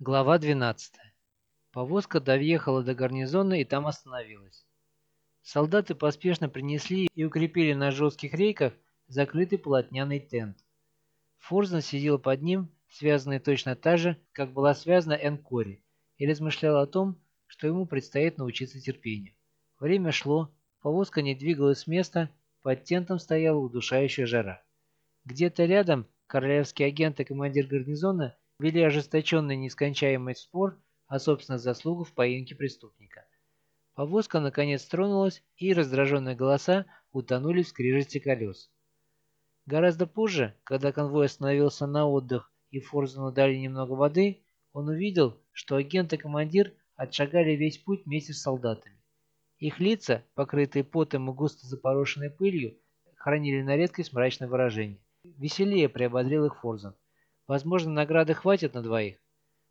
Глава 12. Повозка доехала до гарнизона и там остановилась. Солдаты поспешно принесли и укрепили на жестких рейках закрытый полотняный тент. Форзен сидел под ним, связанный точно так же, как была связана Энкори, и размышлял о том, что ему предстоит научиться терпению. Время шло, повозка не двигалась с места, под тентом стояла удушающая жара. Где-то рядом королевский агент и командир гарнизона вели ожесточенный нескончаемый спор о собственных заслугах в поимке преступника. Повозка наконец тронулась, и раздраженные голоса утонули в скрежете колес. Гораздо позже, когда конвой остановился на отдых и Форзену дали немного воды, он увидел, что агент и командир отшагали весь путь вместе с солдатами. Их лица, покрытые потом и густо запорошенной пылью, хранили на редкость мрачное выражение. Веселее приободрил их Форзен. Возможно, награды хватит на двоих.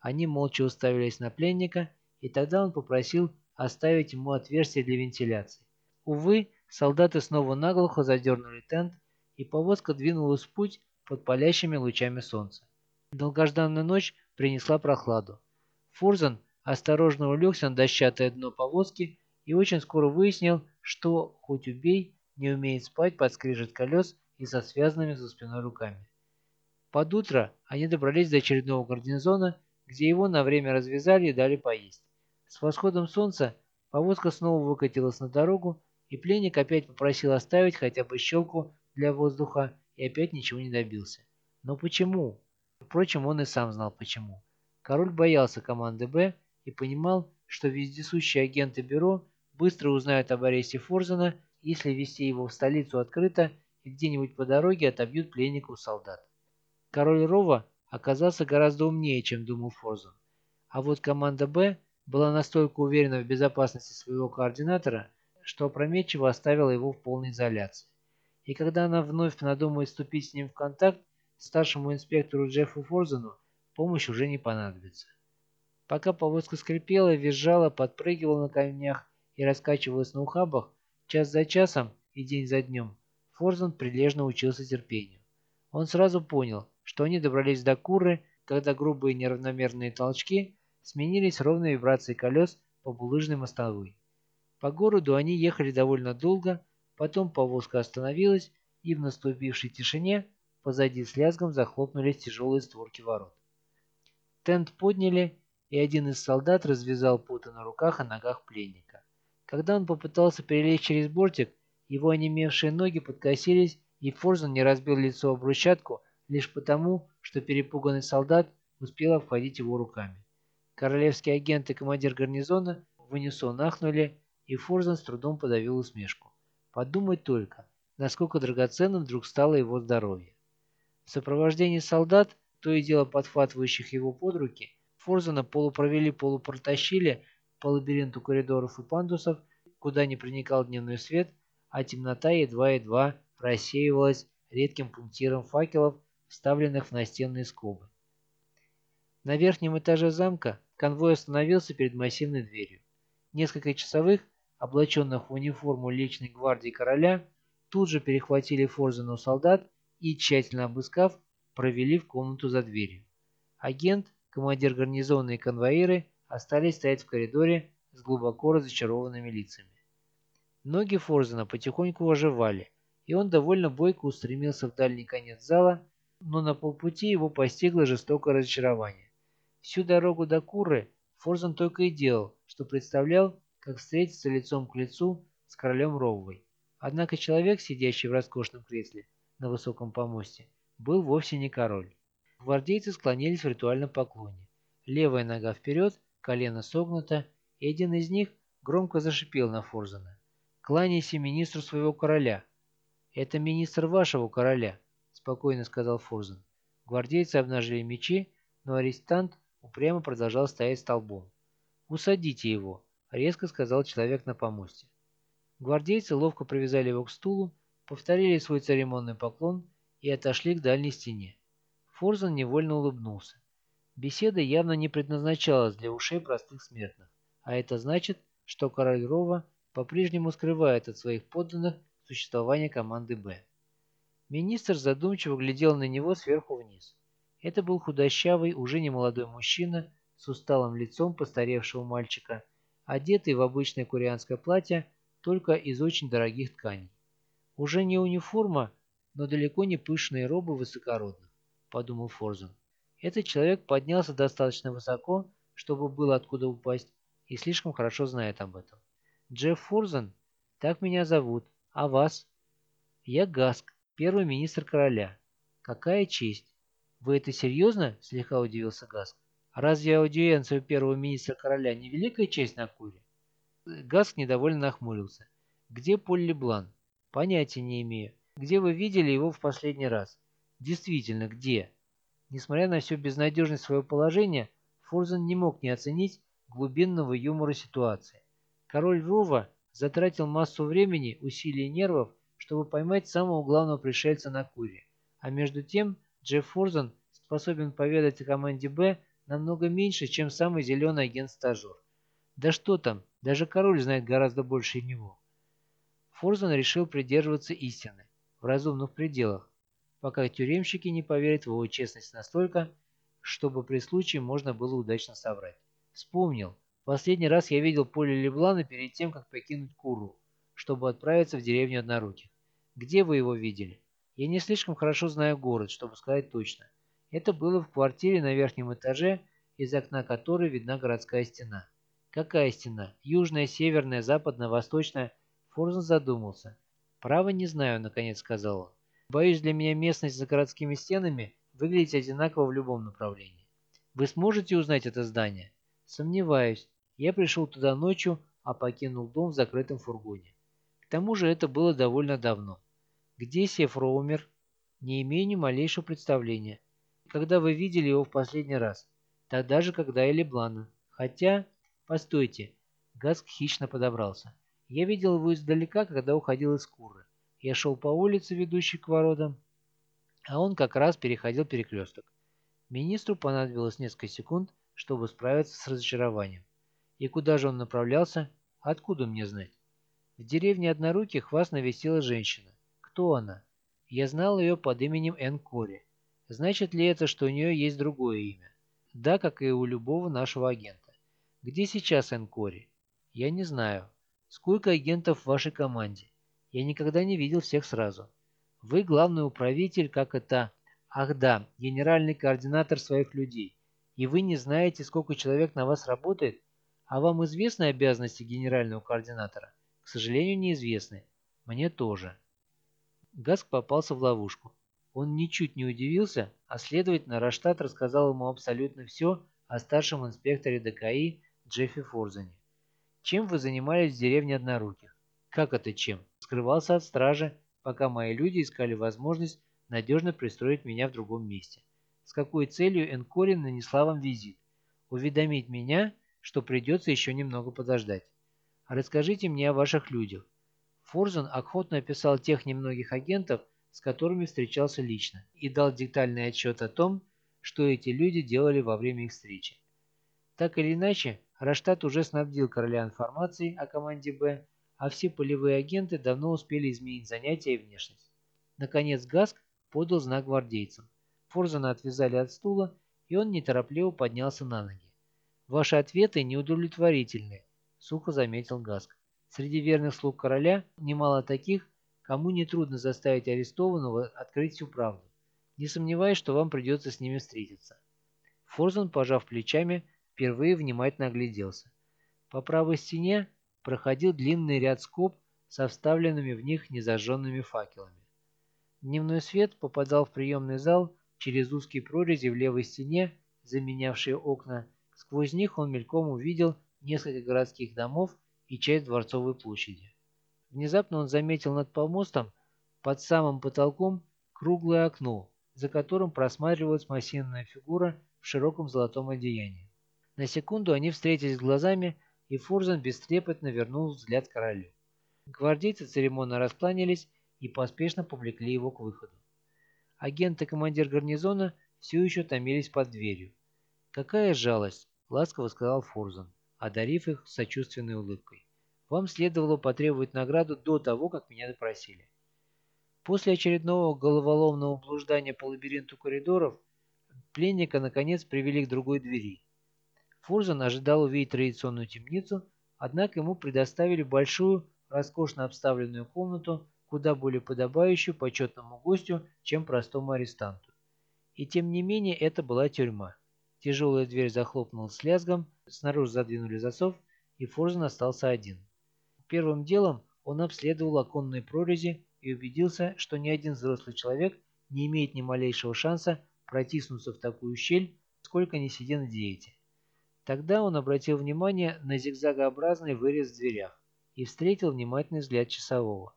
Они молча уставились на пленника, и тогда он попросил оставить ему отверстие для вентиляции. Увы, солдаты снова наглухо задернули тент, и повозка двинулась в путь под палящими лучами солнца. Долгожданная ночь принесла прохладу. Фурзан осторожно улегся на дощатое дно повозки и очень скоро выяснил, что, хоть убей, не умеет спать под скрежет колес и со связанными за спиной руками. Под утро они добрались до очередного гарнизона, где его на время развязали и дали поесть. С восходом солнца повозка снова выкатилась на дорогу, и пленник опять попросил оставить хотя бы щелку для воздуха и опять ничего не добился. Но почему? Впрочем, он и сам знал почему. Король боялся команды «Б» и понимал, что вездесущие агенты бюро быстро узнают об аресте Форзена, если вести его в столицу открыто и где-нибудь по дороге отобьют пленников солдат. Король Рова оказался гораздо умнее, чем думал Форзен. А вот команда «Б» была настолько уверена в безопасности своего координатора, что опрометчиво оставила его в полной изоляции. И когда она вновь надумает вступить с ним в контакт, старшему инспектору Джеффу Форзену помощь уже не понадобится. Пока повозка скрипела, визжала, подпрыгивала на камнях и раскачивалась на ухабах, час за часом и день за днем, Форзен прилежно учился терпению. Он сразу понял, что они добрались до Куры, когда грубые неравномерные толчки сменились ровной вибрацией колес по булыжной мостовой. По городу они ехали довольно долго, потом повозка остановилась, и в наступившей тишине позади с лязгом захлопнулись тяжелые створки ворот. Тент подняли, и один из солдат развязал путы на руках и ногах пленника. Когда он попытался перелезть через бортик, его онемевшие ноги подкосились, и Форзен не разбил лицо об брусчатку, лишь потому, что перепуганный солдат успел обходить его руками. Королевский агент и командир гарнизона в унисон ахнули, и Форзен с трудом подавил усмешку. Подумать только, насколько драгоценным вдруг стало его здоровье. В сопровождении солдат, то и дело подхватывающих его под руки, Форзена полупровели, полупротащили по лабиринту коридоров и пандусов, куда не проникал дневной свет, а темнота едва-едва рассеивалась редким пунктиром факелов, вставленных в настенные скобы. На верхнем этаже замка конвой остановился перед массивной дверью. Несколько часовых, облаченных в униформу личной гвардии короля, тут же перехватили Форзена у солдат и, тщательно обыскав, провели в комнату за дверью. Агент, командир гарнизона и конвоиры остались стоять в коридоре с глубоко разочарованными лицами. Ноги Форзена потихоньку оживали, и он довольно бойко устремился в дальний конец зала, но на полпути его постигло жестокое разочарование. Всю дорогу до Куры Форзен только и делал, что представлял, как встретиться лицом к лицу с королем Роувой. Однако человек, сидящий в роскошном кресле на высоком помосте, был вовсе не король. Гвардейцы склонились в ритуальном поклоне. Левая нога вперед, колено согнуто, и один из них громко зашипел на Форзена. «Кланяйся министру своего короля». «Это министр вашего короля», — спокойно сказал Форзен. Гвардейцы обнажили мечи, но арестант упрямо продолжал стоять столбом. «Усадите его», — резко сказал человек на помосте. Гвардейцы ловко привязали его к стулу, повторили свой церемонный поклон и отошли к дальней стене. Форзен невольно улыбнулся. Беседа явно не предназначалась для ушей простых смертных, а это значит, что король Рова по-прежнему скрывает от своих подданных существование команды «Б». Министр задумчиво глядел на него сверху вниз. Это был худощавый, уже не молодой мужчина с усталым лицом постаревшего мальчика, одетый в обычное курианское платье, только из очень дорогих тканей. Уже не униформа, но далеко не пышные робы высокородных, подумал Форзен. Этот человек поднялся достаточно высоко, чтобы было откуда упасть, и слишком хорошо знает об этом. Джефф Форзен, так меня зовут. А вас? Я Гаск, первый министр короля. Какая честь. Вы это серьезно? Слегка удивился Гаск. Разве аудиенция первого министра короля не великая честь на Куре? Гаск недовольно нахмурился. Где Полли Блан? Понятия не имею. Где вы видели его в последний раз? Действительно, где? Несмотря на всю безнадежность своего положения, Форзен не мог не оценить глубинного юмора ситуации. Король Рува затратил массу времени, усилий и нервов, чтобы поймать самого главного пришельца на Куре. А между тем Джефф Форзен способен поведать команде «Б» намного меньше, чем самый зеленый агент-стажер. Да что там, даже король знает гораздо больше него. Форзен решил придерживаться истины, в разумных пределах, пока тюремщики не поверят в его честность настолько, чтобы при случае можно было удачно соврать. Вспомнил. Последний раз я видел поле Леблана перед тем, как покинуть Куру, чтобы отправиться в деревню Одноруких. Где вы его видели? Я не слишком хорошо знаю город, чтобы сказать точно. Это было в квартире на верхнем этаже, из окна которой видна городская стена. Какая стена? Южная, северная, западная, восточная? Форзен задумался. «Право не знаю», — наконец сказал он. Боюсь, для меня местность за городскими стенами выглядит одинаково в любом направлении. Вы сможете узнать это здание? Сомневаюсь. Я пришел туда ночью, а покинул дом в закрытом фургоне. К тому же это было довольно давно. Где Сефро умер? Не имею ни малейшего представления. Когда вы видели его в последний раз? Тогда же, когда и Леблана. Хотя... Постойте. Гаск хищно подобрался. Я видел его издалека, когда уходил из Куры. Я шел по улице, ведущей к воротам, а он как раз переходил перекресток. Министру понадобилось несколько секунд, чтобы справиться с разочарованием. И куда же он направлялся? Откуда мне знать? В деревне Одноруких вас навестила женщина. Кто она? Я знал ее под именем Энн Кори. Значит ли это, что у нее есть другое имя? Да, как и у любого нашего агента. Где сейчас Энн Кори? Я не знаю. Сколько агентов в вашей команде? Я никогда не видел всех сразу. Вы главный управитель, как это... Ах да, генеральный координатор своих людей. И вы не знаете, сколько человек на вас работает? А вам известны обязанности генерального координатора? К сожалению, неизвестны. Мне тоже. Гаск попался в ловушку. Он ничуть не удивился, а следовательно, Раштат рассказал ему абсолютно все о старшем инспекторе ДКИ Джеффи Форзане. Чем вы занимались в деревне Одноруких? Как это чем? скрывался от стражи, пока мои люди искали возможность надежно пристроить меня в другом месте. С какой целью Энкорин нанесла вам визит? Уведомить меня, что придется еще немного подождать. Расскажите мне о ваших людях. Форзен охотно описал тех немногих агентов, с которыми встречался лично, и дал детальный отчет о том, что эти люди делали во время их встречи. Так или иначе, Раштат уже снабдил короля информацией о команде «Б», а все полевые агенты давно успели изменить занятия и внешность. Наконец Гаск подал знак гвардейцам. Форзана отвязали от стула, и он неторопливо поднялся на ноги. «Ваши ответы неудовлетворительны», — сухо заметил Гаск. «Среди верных слуг короля немало таких, кому нетрудно заставить арестованного открыть всю правду. Не сомневаюсь, что вам придется с ними встретиться». Форзан, пожав плечами, впервые внимательно огляделся. По правой стене проходил длинный ряд скоб со вставленными в них незажженными факелами. Дневной свет попадал в приемный зал через узкие прорези в левой стене, заменявшие окна. Сквозь них он мельком увидел несколько городских домов и часть Дворцовой площади. Внезапно он заметил над помостом, под самым потолком, круглое окно, за которым просматривалась массивная фигура в широком золотом одеянии. На секунду они встретились глазами, и Фурзан бестрепетно вернул взгляд королю. Гвардейцы церемонно раскланялись и поспешно повлекли его к выходу. Агент и командир гарнизона все еще томились под дверью. «Какая жалость!» — ласково сказал Фурзан, одарив их сочувственной улыбкой. «Вам следовало потребовать награду до того, как меня допросили». После очередного головоломного блуждания по лабиринту коридоров пленника наконец привели к другой двери. Фурзан ожидал увидеть традиционную темницу, однако ему предоставили большую, роскошно обставленную комнату, куда более подобающую почетному гостю, чем простому арестанту. И тем не менее это была тюрьма. Тяжелая дверь захлопнулась с лязгом, снаружи задвинули засов, и Фурзан остался один. Первым делом он обследовал оконные прорези и убедился, что ни один взрослый человек не имеет ни малейшего шанса протиснуться в такую щель, сколько ни сиди на диете. Тогда он обратил внимание на зигзагообразный вырез в дверях и встретил внимательный взгляд часового.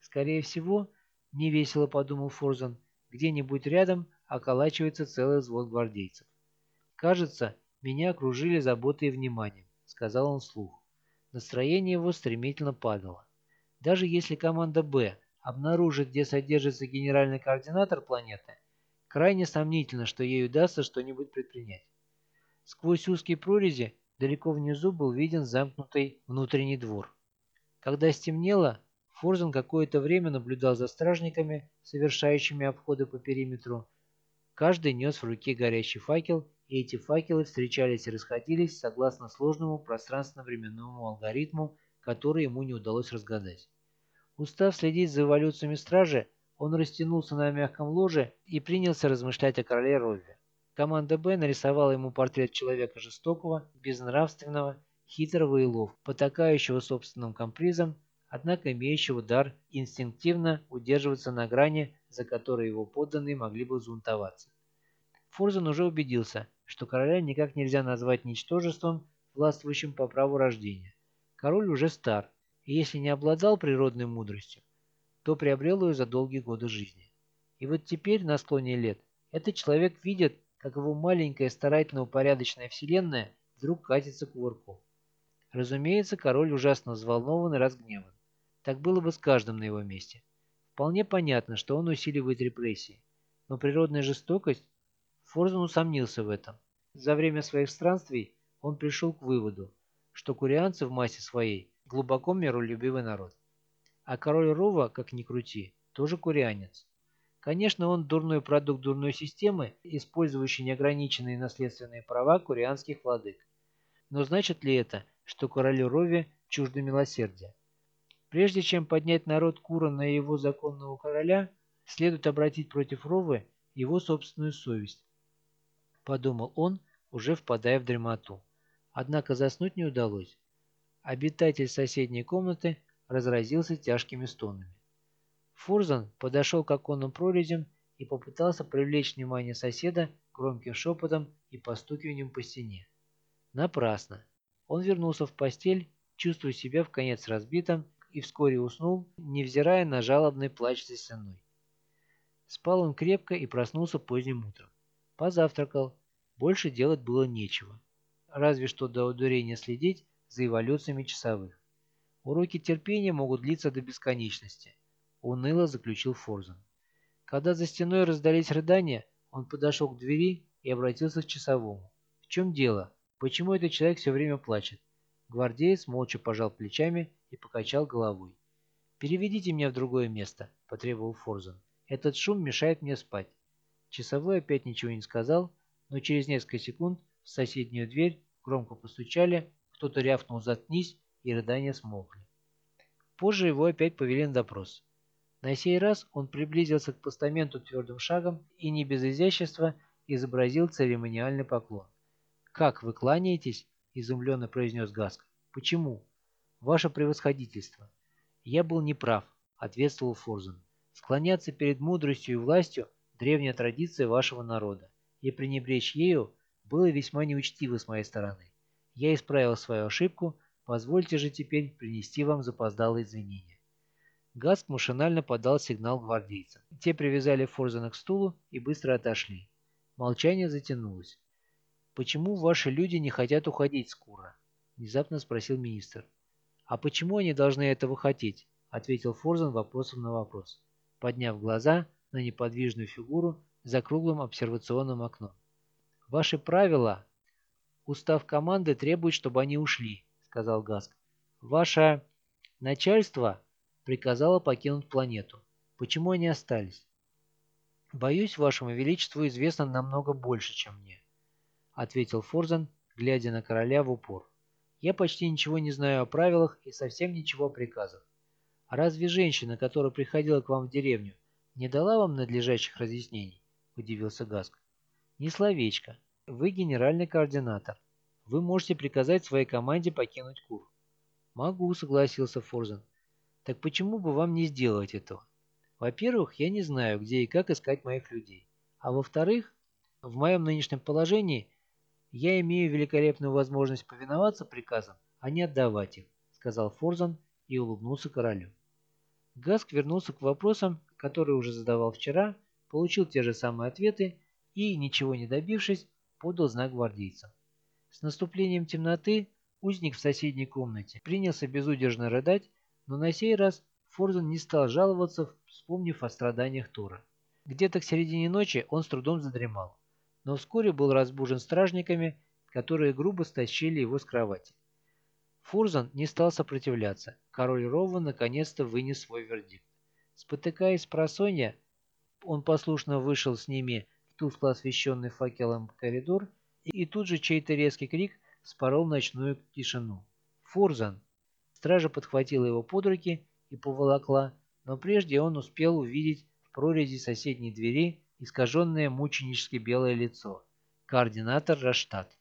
Скорее всего, невесело подумал Форзан, где-нибудь рядом околачивается целый взвод гвардейцев. «Кажется, меня окружили заботой и вниманием», — сказал он вслух. Настроение его стремительно падало. Даже если команда «Б» обнаружит, где содержится генеральный координатор планеты, крайне сомнительно, что ей удастся что-нибудь предпринять. Сквозь узкие прорези далеко внизу был виден замкнутый внутренний двор. Когда стемнело, Форзен какое-то время наблюдал за стражниками, совершающими обходы по периметру. Каждый нес в руке горящий факел, и эти факелы встречались и расходились согласно сложному пространственно-временному алгоритму, который ему не удалось разгадать. Устав следить за эволюциями стражи, он растянулся на мягком ложе и принялся размышлять о короле Рове. Команда «Б» нарисовала ему портрет человека жестокого, безнравственного, хитрого и лов, потакающего собственным капризом, однако имеющего дар инстинктивно удерживаться на грани, за которой его подданные могли бы взбунтоваться. Фурзен уже убедился, что короля никак нельзя назвать ничтожеством, властвующим по праву рождения. Король уже стар, и если не обладал природной мудростью, то приобрел ее за долгие годы жизни. И вот теперь, на склоне лет, этот человек видит, как его маленькая старательно упорядоченная вселенная вдруг катится к кувырку. Разумеется, король ужасно взволнован и разгневан. Так было бы с каждым на его месте. Вполне понятно, что он усиливает репрессии. Но природная жестокость... Форзен усомнился в этом. За время своих странствий он пришел к выводу, что курианцы в массе своей глубоко миролюбивый народ. А король Рова, как ни крути, тоже курианец. Конечно, он дурной продукт дурной системы, использующий неограниченные наследственные права курианских владык. Но значит ли это, что королю Рове чуждо милосердия? Прежде чем поднять народ Кура на его законного короля, следует обратить против Ровы его собственную совесть. Подумал он, уже впадая в дремоту. Однако заснуть не удалось. Обитатель соседней комнаты разразился тяжкими стонами. Фурзан подошел к оконным прорезям и попытался привлечь внимание соседа громким шепотом и постукиванием по стене. Напрасно. Он вернулся в постель, чувствуя себя в конец разбитым, и вскоре уснул, невзирая на жалобный плач за стеной. Спал он крепко и проснулся поздним утром. Позавтракал. Больше делать было нечего. Разве что до удурения следить за эволюциями часовых. Уроки терпения могут длиться до бесконечности. — уныло заключил Форзен. Когда за стеной раздались рыдания, он подошел к двери и обратился к часовому. «В чем дело? Почему этот человек все время плачет?» Гвардеец молча пожал плечами и покачал головой. «Переведите меня в другое место», — потребовал Форзен. «Этот шум мешает мне спать». Часовой опять ничего не сказал, но через несколько секунд в соседнюю дверь громко постучали, кто-то рявкнул «заткнись», и рыдания смолкли. Позже его опять повели на допрос. На сей раз он приблизился к постаменту твердым шагом и не без изящества изобразил церемониальный поклон. «Как, вы кланяетесь?» – изумленно произнес Гаск. «Почему?» «Ваше превосходительство». «Я был неправ», – ответствовал Форзен. «Склоняться перед мудростью и властью – древняя традиция вашего народа, и пренебречь ею было весьма неучтиво с моей стороны. Я исправил свою ошибку, позвольте же теперь принести вам запоздалые извинения». Гаск машинально подал сигнал гвардейцам. Те привязали Форзена к стулу и быстро отошли. Молчание затянулось. «Почему ваши люди не хотят уходить с Кура?» – внезапно спросил министр. «А почему они должны этого хотеть?» – ответил Форзен вопросом на вопрос, подняв глаза на неподвижную фигуру за круглым обсервационным окном. «Ваши правила...» «Устав команды требует, чтобы они ушли», – сказал Гаск. «Ваше начальство...» приказала покинуть планету. Почему они остались? Боюсь, вашему величеству известно намного больше, чем мне, ответил Форзен, глядя на короля в упор. «Я почти ничего не знаю о правилах и совсем ничего о приказах. А разве женщина, которая приходила к вам в деревню, не дала вам надлежащих разъяснений?» – удивился Гаск. «Ни словечко. Вы генеральный координатор. Вы можете приказать своей команде покинуть Кур». «Могу», – согласился Форзен. «Так почему бы вам не сделать этого? Во-первых, я не знаю, где и как искать моих людей. А во-вторых, в моем нынешнем положении я имею великолепную возможность повиноваться приказам, а не отдавать их», – сказал Форзан и улыбнулся королю. Гаск вернулся к вопросам, которые уже задавал вчера, получил те же самые ответы и, ничего не добившись, подал знак гвардейцам. С наступлением темноты узник в соседней комнате принялся безудержно рыдать, но на сей раз Форзен не стал жаловаться, вспомнив о страданиях Тора. Где-то к середине ночи он с трудом задремал, но вскоре был разбужен стражниками, которые грубо стащили его с кровати. Фурзан не стал сопротивляться. Король Рова наконец-то вынес свой вердикт. Спотыкаясь просонья, он послушно вышел с ними в тускло освещенный факелом коридор, и тут же чей-то резкий крик спорол ночную тишину. «Фурзан!» Стража подхватила его под руки и поволокла, но прежде он успел увидеть в прорези соседней двери искаженное мученически белое лицо. Координатор Раштадт.